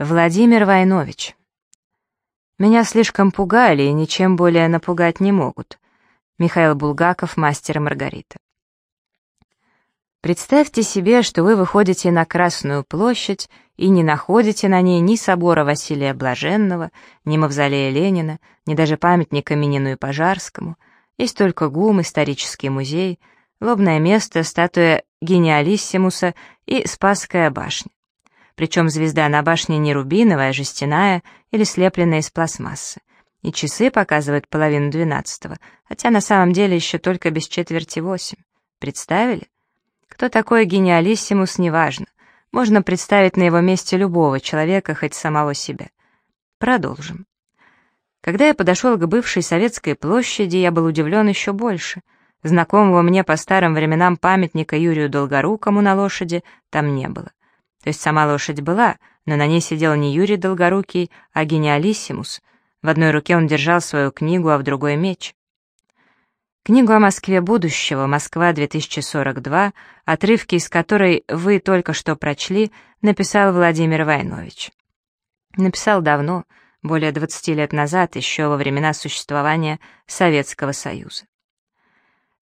Владимир Войнович. Меня слишком пугали и ничем более напугать не могут. Михаил Булгаков, мастер и Маргарита. Представьте себе, что вы выходите на Красную площадь и не находите на ней ни собора Василия Блаженного, ни мавзолея Ленина, ни даже памятника Минину и Пожарскому. Есть только ГУМ, исторический музей, лобное место, статуя Гениалиссимуса и Спасская башня причем звезда на башне не рубиновая, а жестяная или слепленная из пластмассы. И часы показывают половину двенадцатого, хотя на самом деле еще только без четверти восемь. Представили? Кто такой гениалиссимус, неважно. Можно представить на его месте любого человека, хоть самого себя. Продолжим. Когда я подошел к бывшей советской площади, я был удивлен еще больше. Знакомого мне по старым временам памятника Юрию Долгорукому на лошади там не было. То есть сама лошадь была, но на ней сидел не Юрий Долгорукий, а гениалиссимус. В одной руке он держал свою книгу, а в другой — меч. Книгу о Москве будущего, Москва-2042, отрывки из которой вы только что прочли, написал Владимир Войнович. Написал давно, более 20 лет назад, еще во времена существования Советского Союза.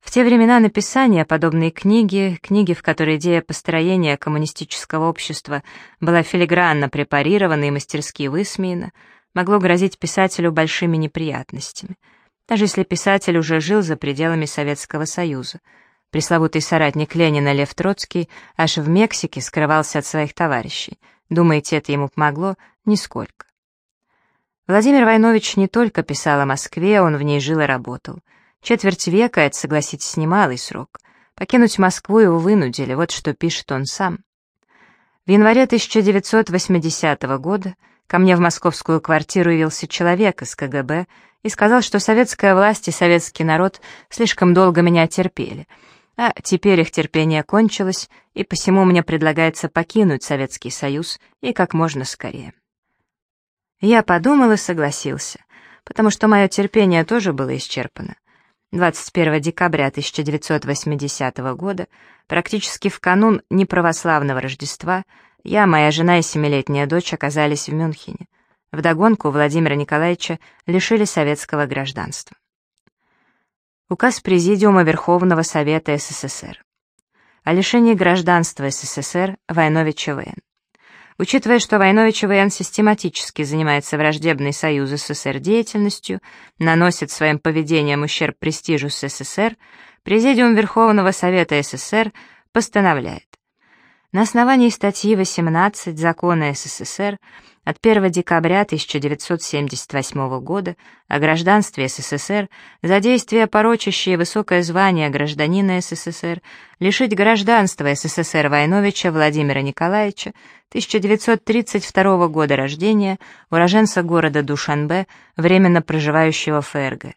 В те времена написания подобной книги, книги, в которой идея построения коммунистического общества была филигранно препарирована и мастерски высмеяна, могло грозить писателю большими неприятностями, даже если писатель уже жил за пределами Советского Союза. Пресловутый соратник Ленина Лев Троцкий аж в Мексике скрывался от своих товарищей. Думаете, это ему помогло? Нисколько. Владимир Войнович не только писал о Москве, он в ней жил и работал — Четверть века — это, согласитесь, немалый срок. Покинуть Москву его вынудили, вот что пишет он сам. В январе 1980 года ко мне в московскую квартиру явился человек из КГБ и сказал, что советская власть и советский народ слишком долго меня терпели, а теперь их терпение кончилось, и посему мне предлагается покинуть Советский Союз и как можно скорее. Я подумал и согласился, потому что мое терпение тоже было исчерпано. 21 декабря 1980 года, практически в канун неправославного Рождества, я, моя жена и семилетняя дочь оказались в Мюнхене. Вдогонку Владимира Николаевича лишили советского гражданства. Указ Президиума Верховного Совета СССР. О лишении гражданства СССР Войновича ВН. Учитывая, что Войнович ВН систематически занимается враждебной Союзу СССР деятельностью, наносит своим поведением ущерб престижу СССР, Президиум Верховного Совета СССР постановляет. На основании статьи 18 Закона СССР от 1 декабря 1978 года о гражданстве СССР за действия, порочащие высокое звание гражданина СССР, лишить гражданства СССР Войновича Владимира Николаевича, 1932 года рождения, уроженца города Душанбе, временно проживающего в ФРГ.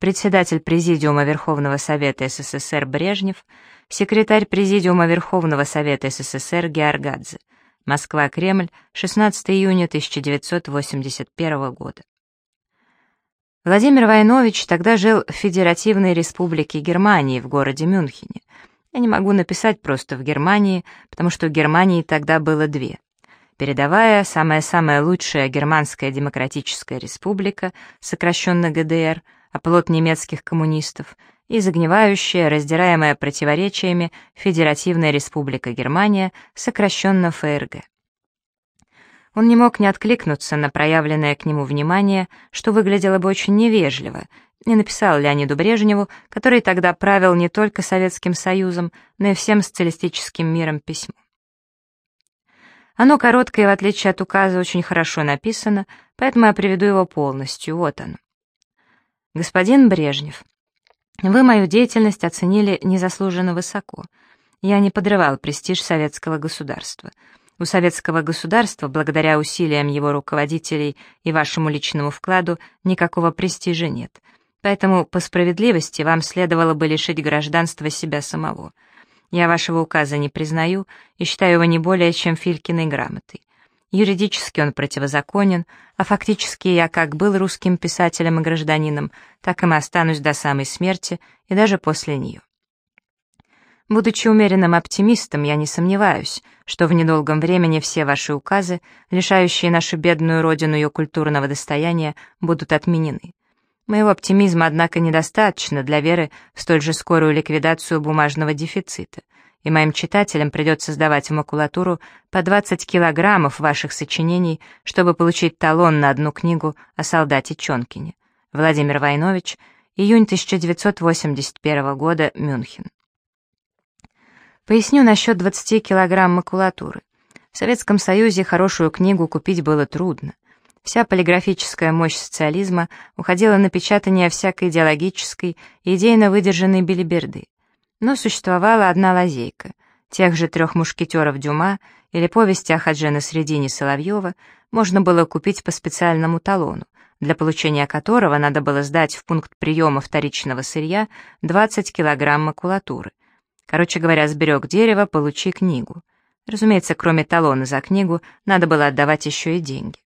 Председатель Президиума Верховного Совета СССР Брежнев, секретарь Президиума Верховного Совета СССР Георгадзе. Москва-Кремль, 16 июня 1981 года. Владимир Войнович тогда жил в Федеративной Республике Германии в городе Мюнхене. Я не могу написать просто в Германии, потому что в Германии тогда было две. Передовая, самая-самая лучшая Германская Демократическая Республика, сокращенно ГДР, оплот немецких коммунистов, и загнивающая, раздираемая противоречиями Федеративная Республика Германия, сокращенно ФРГ. Он не мог не откликнуться на проявленное к нему внимание, что выглядело бы очень невежливо, не написал Леониду Брежневу, который тогда правил не только Советским Союзом, но и всем социалистическим миром письмо. Оно короткое, в отличие от указа, очень хорошо написано, поэтому я приведу его полностью. Вот оно. Господин Брежнев, вы мою деятельность оценили незаслуженно высоко. Я не подрывал престиж советского государства. У советского государства, благодаря усилиям его руководителей и вашему личному вкладу, никакого престижа нет. Поэтому, по справедливости, вам следовало бы лишить гражданства себя самого. Я вашего указа не признаю и считаю его не более чем Филькиной грамотой. Юридически он противозаконен, а фактически я как был русским писателем и гражданином, так и останусь до самой смерти и даже после нее. Будучи умеренным оптимистом, я не сомневаюсь, что в недолгом времени все ваши указы, лишающие нашу бедную родину ее культурного достояния, будут отменены. Моего оптимизма, однако, недостаточно для веры в столь же скорую ликвидацию бумажного дефицита, и моим читателям придется сдавать в макулатуру по 20 килограммов ваших сочинений, чтобы получить талон на одну книгу о солдате Чонкине. Владимир Войнович, июнь 1981 года, Мюнхен. Поясню насчет 20 килограмм макулатуры. В Советском Союзе хорошую книгу купить было трудно. Вся полиграфическая мощь социализма уходила на печатание всякой идеологической и идейно выдержанной билиберды. Но существовала одна лазейка. Тех же трех мушкетеров Дюма или повести о Хадже Насредине Соловьева можно было купить по специальному талону, для получения которого надо было сдать в пункт приема вторичного сырья 20 килограмм макулатуры — Короче говоря, сберег дерево, получи книгу. Разумеется, кроме талона за книгу, надо было отдавать еще и деньги.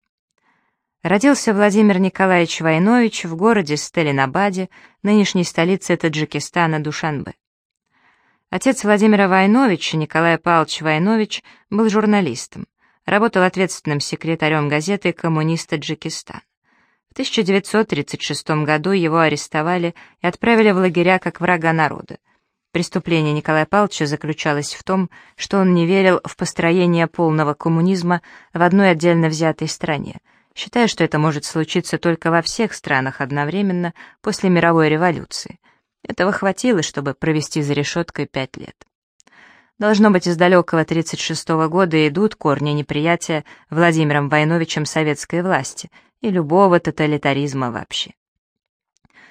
Родился Владимир Николаевич Войнович в городе Сталинабаде, нынешней столице Таджикистана Душанбе. Отец Владимира Войновича, Николай Павлович Войнович, был журналистом, работал ответственным секретарем газеты «Коммунист Таджикистан». В 1936 году его арестовали и отправили в лагеря как врага народа. Преступление Николая Павловича заключалось в том, что он не верил в построение полного коммунизма в одной отдельно взятой стране, считая, что это может случиться только во всех странах одновременно после мировой революции. Этого хватило, чтобы провести за решеткой пять лет. Должно быть, из далекого 1936 года идут корни неприятия Владимиром Войновичем советской власти и любого тоталитаризма вообще.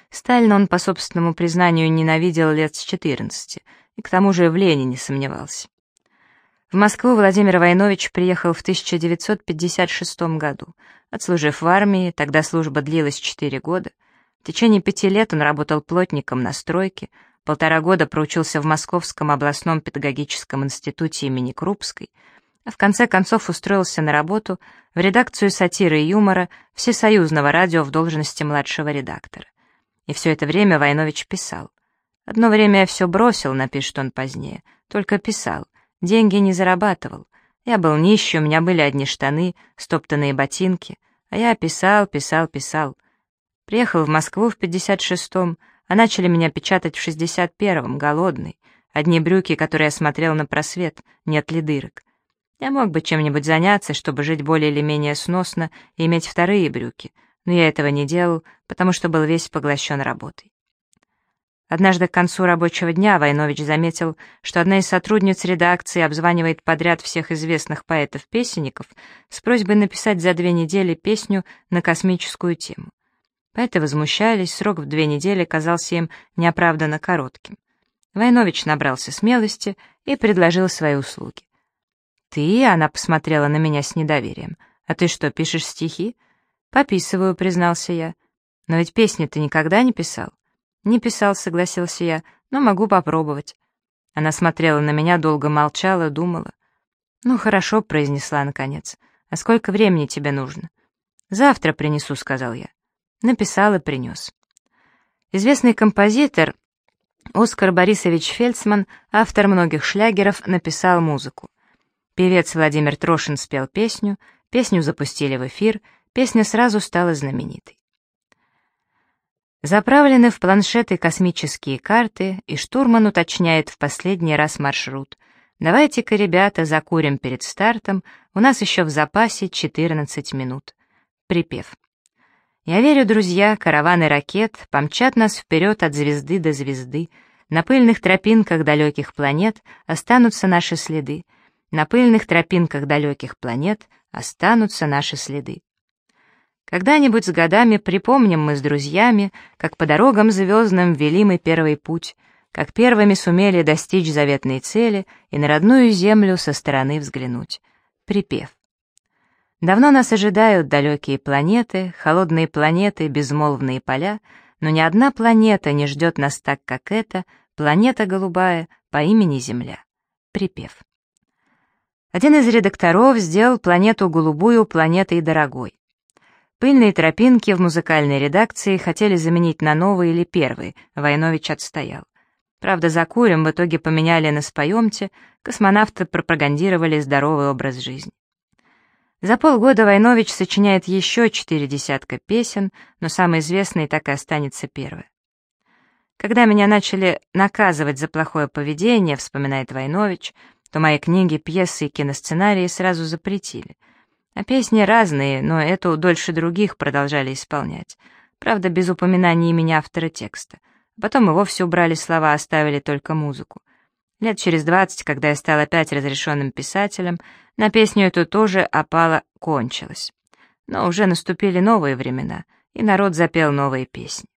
Сталина он, по собственному признанию, ненавидел лет с 14, и к тому же в Лене не сомневался. В Москву Владимир Войнович приехал в 1956 году, отслужив в армии, тогда служба длилась 4 года. В течение пяти лет он работал плотником на стройке, полтора года проучился в Московском областном педагогическом институте имени Крупской, а в конце концов устроился на работу в редакцию сатиры и юмора Всесоюзного радио в должности младшего редактора. И все это время Войнович писал. Одно время я все бросил, напишет он позднее, только писал, деньги не зарабатывал. Я был нищий, у меня были одни штаны, стоптанные ботинки, а я писал, писал, писал. Приехал в Москву в 56-м, а начали меня печатать в 61-м, голодный. Одни брюки, которые я смотрел на просвет, нет ли дырок. Я мог бы чем-нибудь заняться, чтобы жить более или менее сносно и иметь вторые брюки — но я этого не делал, потому что был весь поглощен работой. Однажды к концу рабочего дня Войнович заметил, что одна из сотрудниц редакции обзванивает подряд всех известных поэтов-песенников с просьбой написать за две недели песню на космическую тему. Поэты возмущались, срок в две недели казался им неоправданно коротким. Войнович набрался смелости и предложил свои услуги. «Ты?» — она посмотрела на меня с недоверием. «А ты что, пишешь стихи?» «Пописываю», — признался я. «Но ведь песни ты никогда не писал?» «Не писал», — согласился я, — «но могу попробовать». Она смотрела на меня, долго молчала, думала. «Ну, хорошо», — произнесла наконец. «А сколько времени тебе нужно?» «Завтра принесу», — сказал я. Написал и принес. Известный композитор Оскар Борисович Фельдсман, автор многих шлягеров, написал музыку. Певец Владимир Трошин спел песню, песню запустили в эфир — песня сразу стала знаменитой. Заправлены в планшеты космические карты, и штурман уточняет в последний раз маршрут. «Давайте-ка, ребята, закурим перед стартом, у нас еще в запасе 14 минут». Припев. «Я верю, друзья, караваны ракет помчат нас вперед от звезды до звезды. На пыльных тропинках далеких планет останутся наши следы. На пыльных тропинках далеких планет останутся наши следы. Когда-нибудь с годами припомним мы с друзьями, как по дорогам звездным вели мы первый путь, как первыми сумели достичь заветной цели и на родную землю со стороны взглянуть. Припев. Давно нас ожидают далекие планеты, холодные планеты, безмолвные поля, но ни одна планета не ждет нас так, как эта, планета голубая по имени Земля. Припев. Один из редакторов сделал планету голубую планетой дорогой. Пыльные тропинки в музыкальной редакции хотели заменить на новые или первые, Войнович отстоял. Правда, за курем в итоге поменяли на «споемте», космонавты пропагандировали здоровый образ жизни. За полгода Войнович сочиняет еще четыре десятка песен, но самый известный так и останется первый. Когда меня начали наказывать за плохое поведение, вспоминает Войнович, то мои книги, пьесы и киносценарии сразу запретили. А песни разные, но эту дольше других продолжали исполнять. Правда, без упоминания имени автора текста. Потом и вовсе убрали слова, оставили только музыку. Лет через двадцать, когда я стал опять разрешенным писателем, на песню эту тоже опала кончилась. Но уже наступили новые времена, и народ запел новые песни.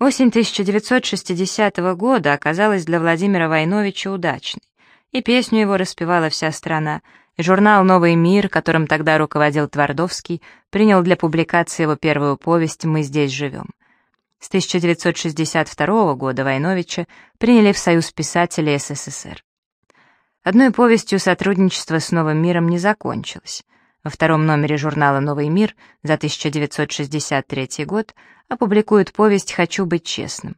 Осень 1960 года оказалась для Владимира Войновича удачной, и песню его распевала вся страна, и журнал «Новый мир», которым тогда руководил Твардовский, принял для публикации его первую повесть «Мы здесь живем». С 1962 года Войновича приняли в Союз писателей СССР. Одной повестью сотрудничество с «Новым миром» не закончилось. Во втором номере журнала «Новый мир» за 1963 год опубликуют повесть «Хочу быть честным».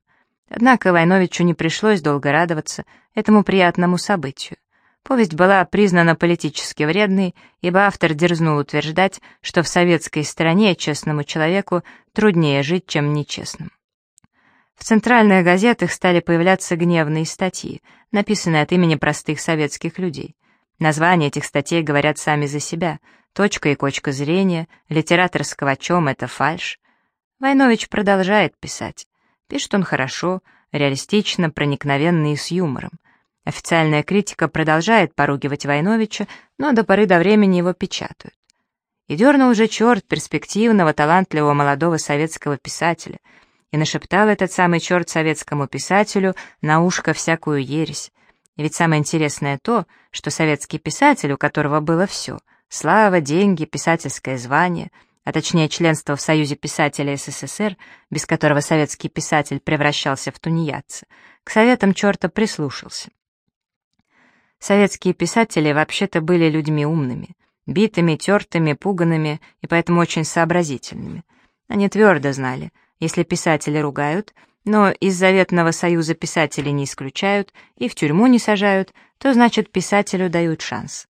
Однако Войновичу не пришлось долго радоваться этому приятному событию. Повесть была признана политически вредной, ибо автор дерзнул утверждать, что в советской стране честному человеку труднее жить, чем нечестным. В центральных газетах стали появляться гневные статьи, написанные от имени простых советских людей. Названия этих статей говорят сами за себя — Точка и кочка зрения, литераторского о чем это фальш. Войнович продолжает писать. Пишет он хорошо, реалистично, проникновенно и с юмором. Официальная критика продолжает поругивать Войновича, но до поры до времени его печатают. И дернул же черт перспективного, талантливого молодого советского писателя, и нашептал этот самый черт советскому писателю на ушко всякую ересь. И ведь самое интересное то, что советский писатель, у которого было все — Слава, деньги, писательское звание, а точнее членство в Союзе писателей СССР, без которого советский писатель превращался в тунеядца, к советам черта прислушался. Советские писатели вообще-то были людьми умными, битыми, тертыми, пуганными и поэтому очень сообразительными. Они твердо знали, если писатели ругают, но из Заветного Союза писателей не исключают и в тюрьму не сажают, то значит писателю дают шанс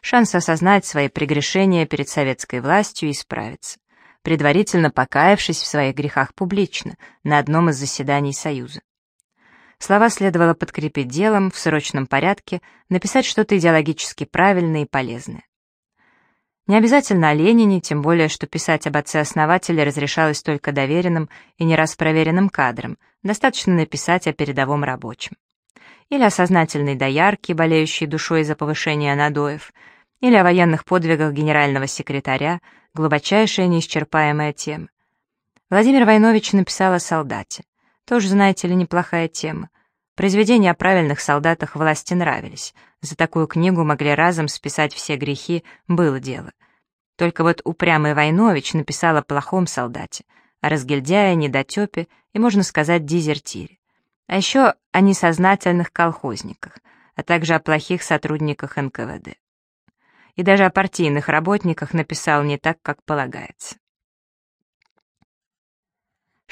шанс осознать свои прегрешения перед советской властью и исправиться, предварительно покаявшись в своих грехах публично на одном из заседаний Союза. Слова следовало подкрепить делом, в срочном порядке, написать что-то идеологически правильное и полезное. Не обязательно о Ленине, тем более, что писать об отце-основателе разрешалось только доверенным и не раз проверенным кадрам, достаточно написать о передовом рабочем или о сознательной доярке, болеющей душой за повышение надоев, или о военных подвигах генерального секретаря, глубочайшая неисчерпаемая тема. Владимир Войнович написал о солдате. Тоже, знаете ли, неплохая тема. Произведения о правильных солдатах власти нравились. За такую книгу могли разом списать все грехи, было дело. Только вот упрямый Войнович написал о плохом солдате, о разгильдяе, недотепе и, можно сказать, дезертире а еще о несознательных колхозниках, а также о плохих сотрудниках НКВД. И даже о партийных работниках написал не так, как полагается.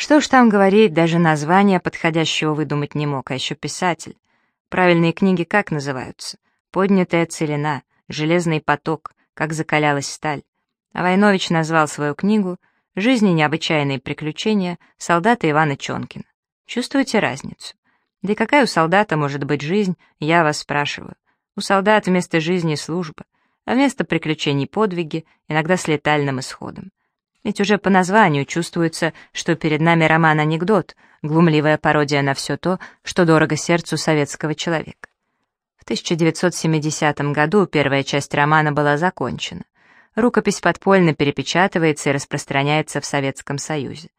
Что ж там говорить, даже название подходящего выдумать не мог, а еще писатель. Правильные книги как называются? «Поднятая целина», «Железный поток», «Как закалялась сталь». А Войнович назвал свою книгу «Жизни необычайные приключения» солдата Ивана Чонкина. Чувствуете разницу? Да и какая у солдата может быть жизнь, я вас спрашиваю. У солдат вместо жизни служба, а вместо приключений подвиги, иногда с летальным исходом. Ведь уже по названию чувствуется, что перед нами роман-анекдот, глумливая пародия на все то, что дорого сердцу советского человека. В 1970 году первая часть романа была закончена. Рукопись подпольно перепечатывается и распространяется в Советском Союзе.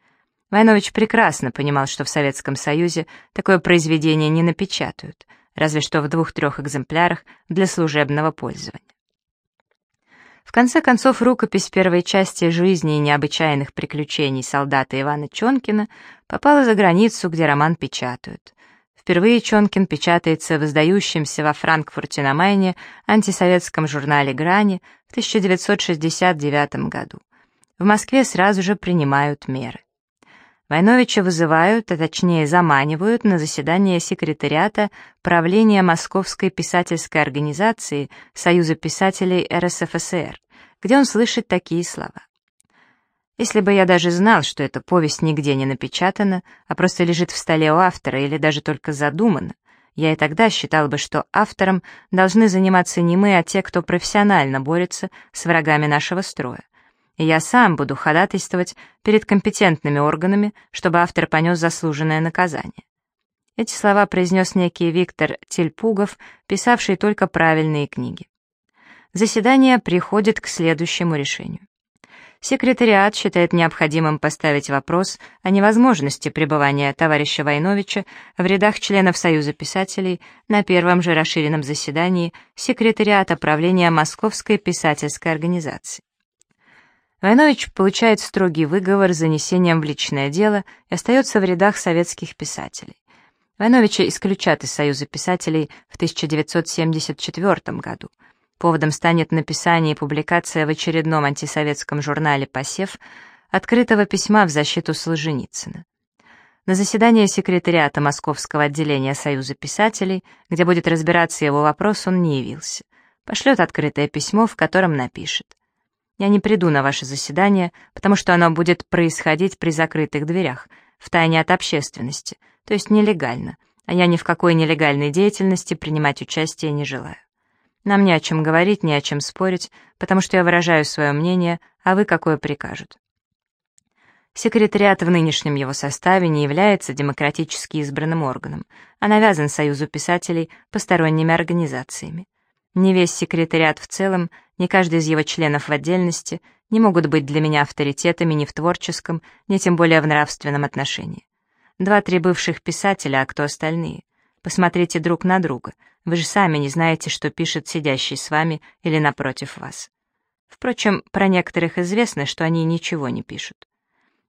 Войнович прекрасно понимал, что в Советском Союзе такое произведение не напечатают, разве что в двух-трех экземплярах для служебного пользования. В конце концов, рукопись первой части жизни и необычайных приключений солдата Ивана Чонкина попала за границу, где роман печатают. Впервые Чонкин печатается в издающемся во Франкфурте на Майне антисоветском журнале «Грани» в 1969 году. В Москве сразу же принимают меры. Войновича вызывают, а точнее заманивают на заседание секретариата правления Московской писательской организации Союза писателей РСФСР, где он слышит такие слова. Если бы я даже знал, что эта повесть нигде не напечатана, а просто лежит в столе у автора или даже только задумана, я и тогда считал бы, что автором должны заниматься не мы, а те, кто профессионально борется с врагами нашего строя я сам буду ходатайствовать перед компетентными органами, чтобы автор понес заслуженное наказание. Эти слова произнес некий Виктор Тельпугов, писавший только правильные книги. Заседание приходит к следующему решению. Секретариат считает необходимым поставить вопрос о невозможности пребывания товарища Войновича в рядах членов Союза писателей на первом же расширенном заседании секретариата правления Московской писательской организации. Войнович получает строгий выговор с занесением в личное дело и остается в рядах советских писателей. Войновича исключат из Союза писателей в 1974 году. Поводом станет написание и публикация в очередном антисоветском журнале «Посев» открытого письма в защиту Солженицына. На заседание секретариата Московского отделения Союза писателей, где будет разбираться его вопрос, он не явился. Пошлет открытое письмо, в котором напишет. Я не приду на ваше заседание, потому что оно будет происходить при закрытых дверях, в тайне от общественности, то есть нелегально, а я ни в какой нелегальной деятельности принимать участие не желаю. Нам не о чем говорить, не о чем спорить, потому что я выражаю свое мнение, а вы какое прикажут. Секретариат в нынешнем его составе не является демократически избранным органом, а навязан Союзу писателей посторонними организациями. Не весь секретариат в целом, ни каждый из его членов в отдельности не могут быть для меня авторитетами ни в творческом, ни тем более в нравственном отношении. Два-три бывших писателя, а кто остальные? Посмотрите друг на друга. Вы же сами не знаете, что пишет сидящий с вами или напротив вас. Впрочем, про некоторых известно, что они ничего не пишут.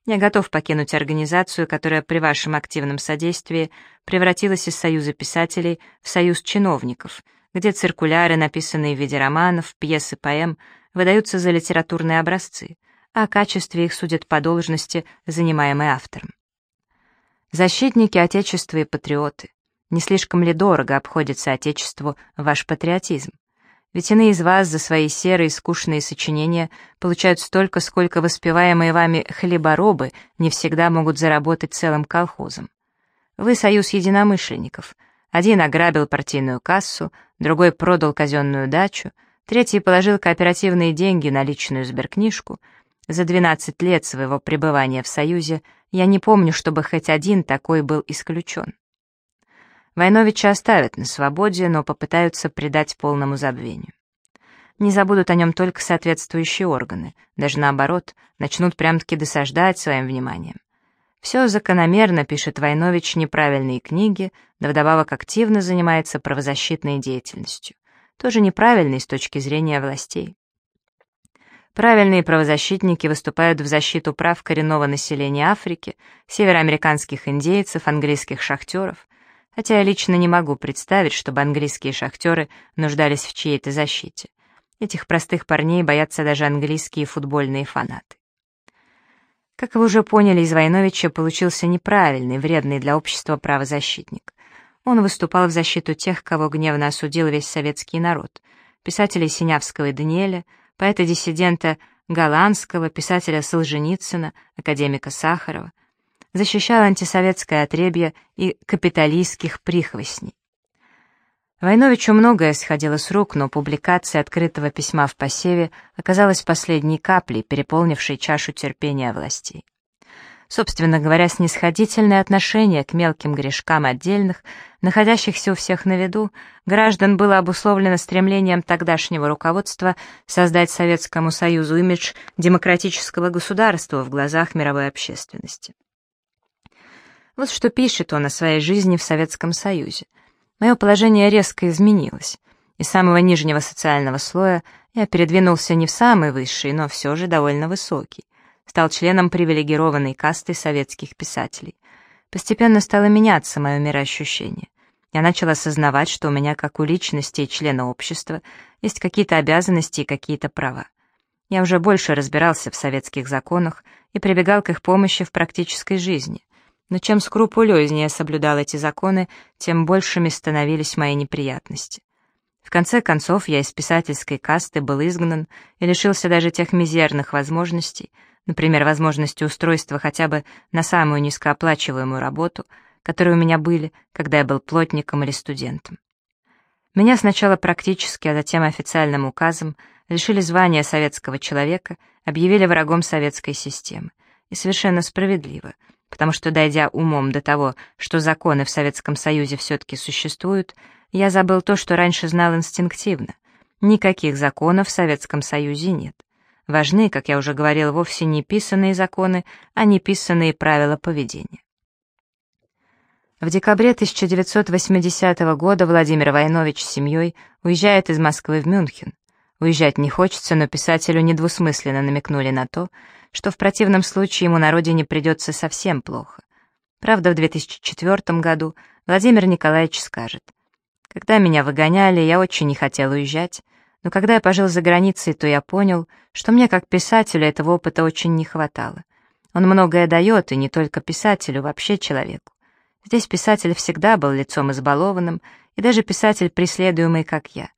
Я готов покинуть организацию, которая при вашем активном содействии превратилась из союза писателей в союз чиновников — где циркуляры, написанные в виде романов, пьес и поэм, выдаются за литературные образцы, а о качестве их судят по должности, занимаемой автором. Защитники Отечества и патриоты, не слишком ли дорого обходится Отечеству ваш патриотизм? Ведь иные из вас за свои серые скучные сочинения получают столько, сколько воспеваемые вами хлеборобы не всегда могут заработать целым колхозом. Вы союз единомышленников — один ограбил партийную кассу, другой продал казенную дачу, третий положил кооперативные деньги на личную сберкнижку. За 12 лет своего пребывания в Союзе я не помню, чтобы хоть один такой был исключен. Войновича оставят на свободе, но попытаются предать полному забвению. Не забудут о нем только соответствующие органы, даже наоборот, начнут прям-таки досаждать своим вниманием. Все закономерно пишет Войнович неправильные книги, да вдобавок активно занимается правозащитной деятельностью. Тоже неправильный с точки зрения властей. Правильные правозащитники выступают в защиту прав коренного населения Африки, североамериканских индейцев, английских шахтеров, хотя я лично не могу представить, чтобы английские шахтеры нуждались в чьей-то защите. Этих простых парней боятся даже английские футбольные фанаты. Как вы уже поняли, из Войновича получился неправильный, вредный для общества правозащитник. Он выступал в защиту тех, кого гневно осудил весь советский народ, писателей Синявского и Даниэля, поэта-диссидента Голландского, писателя Солженицына, академика Сахарова, защищал антисоветское отребье и капиталистских прихвостней. Войновичу многое сходило с рук, но публикация открытого письма в посеве оказалась последней каплей, переполнившей чашу терпения властей. Собственно говоря, снисходительное отношение к мелким грешкам отдельных, находящихся у всех на виду, граждан было обусловлено стремлением тогдашнего руководства создать Советскому Союзу имидж демократического государства в глазах мировой общественности. Вот что пишет он о своей жизни в Советском Союзе — Мое положение резко изменилось. Из самого нижнего социального слоя я передвинулся не в самый высший, но все же довольно высокий. Стал членом привилегированной касты советских писателей. Постепенно стало меняться мое мироощущение. Я начал осознавать, что у меня, как у личности и члена общества, есть какие-то обязанности и какие-то права. Я уже больше разбирался в советских законах и прибегал к их помощи в практической жизни. Но чем скрупулезнее соблюдал эти законы, тем большими становились мои неприятности. В конце концов, я из писательской касты был изгнан и лишился даже тех мизерных возможностей, например, возможности устройства хотя бы на самую низкооплачиваемую работу, которые у меня были, когда я был плотником или студентом. Меня сначала практически, а затем официальным указом лишили звания советского человека, объявили врагом советской системы. И совершенно справедливо, потому что, дойдя умом до того, что законы в Советском Союзе все-таки существуют, я забыл то, что раньше знал инстинктивно. Никаких законов в Советском Союзе нет. Важны, как я уже говорил, вовсе не писанные законы, а не писанные правила поведения. В декабре 1980 года Владимир Войнович с семьей уезжает из Москвы в Мюнхен. Уезжать не хочется, но писателю недвусмысленно намекнули на то, что в противном случае ему на родине придется совсем плохо. Правда, в 2004 году Владимир Николаевич скажет, «Когда меня выгоняли, я очень не хотел уезжать, но когда я пожил за границей, то я понял, что мне как писателю этого опыта очень не хватало. Он многое дает, и не только писателю, вообще человеку. Здесь писатель всегда был лицом избалованным, и даже писатель, преследуемый, как я.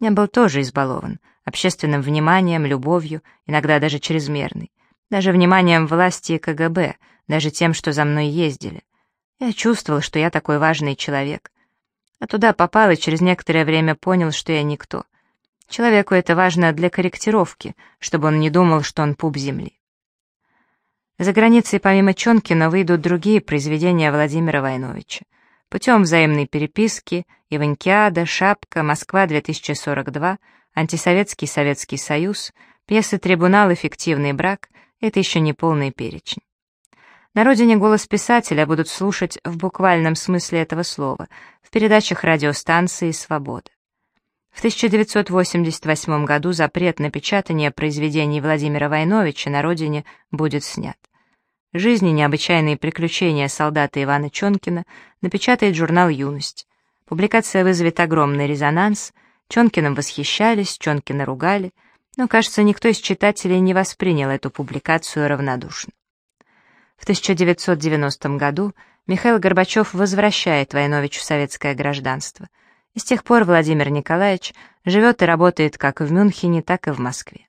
Я был тоже избалован, общественным вниманием, любовью, иногда даже чрезмерной, даже вниманием власти и КГБ, даже тем, что за мной ездили. Я чувствовал, что я такой важный человек. А туда попал и через некоторое время понял, что я никто. Человеку это важно для корректировки, чтобы он не думал, что он пуп земли. За границей помимо Чонкина выйдут другие произведения Владимира Войновича. Путем взаимной переписки «Иванькиада», «Шапка», «Москва-2042», «Антисоветский Советский Союз», пьесы «Трибунал» и «Фиктивный брак» — это еще не полный перечень. На родине голос писателя будут слушать в буквальном смысле этого слова, в передачах радиостанции «Свобода». В 1988 году запрет на печатание произведений Владимира Войновича на родине будет снят. Жизни необычайные приключения солдата Ивана Чонкина напечатает журнал «Юность». Публикация вызовет огромный резонанс, Чонкиным восхищались, Чонкина ругали, но, кажется, никто из читателей не воспринял эту публикацию равнодушно. В 1990 году Михаил Горбачев возвращает Войновичу советское гражданство, и с тех пор Владимир Николаевич живет и работает как в Мюнхене, так и в Москве.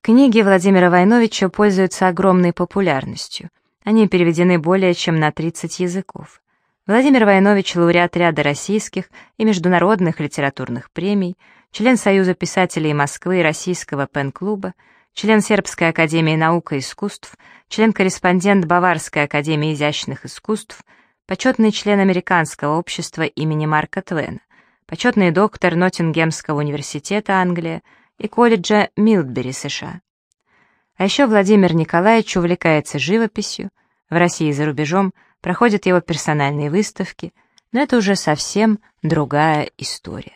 Книги Владимира Войновича пользуются огромной популярностью. Они переведены более чем на 30 языков. Владимир Войнович — лауреат ряда российских и международных литературных премий, член Союза писателей Москвы и Российского пен-клуба, член Сербской академии наук и искусств, член-корреспондент Баварской академии изящных искусств, почетный член Американского общества имени Марка Твена, почетный доктор Ноттингемского университета Англия, и колледжа Милдбери, США. А еще Владимир Николаевич увлекается живописью, в России и за рубежом проходят его персональные выставки, но это уже совсем другая история.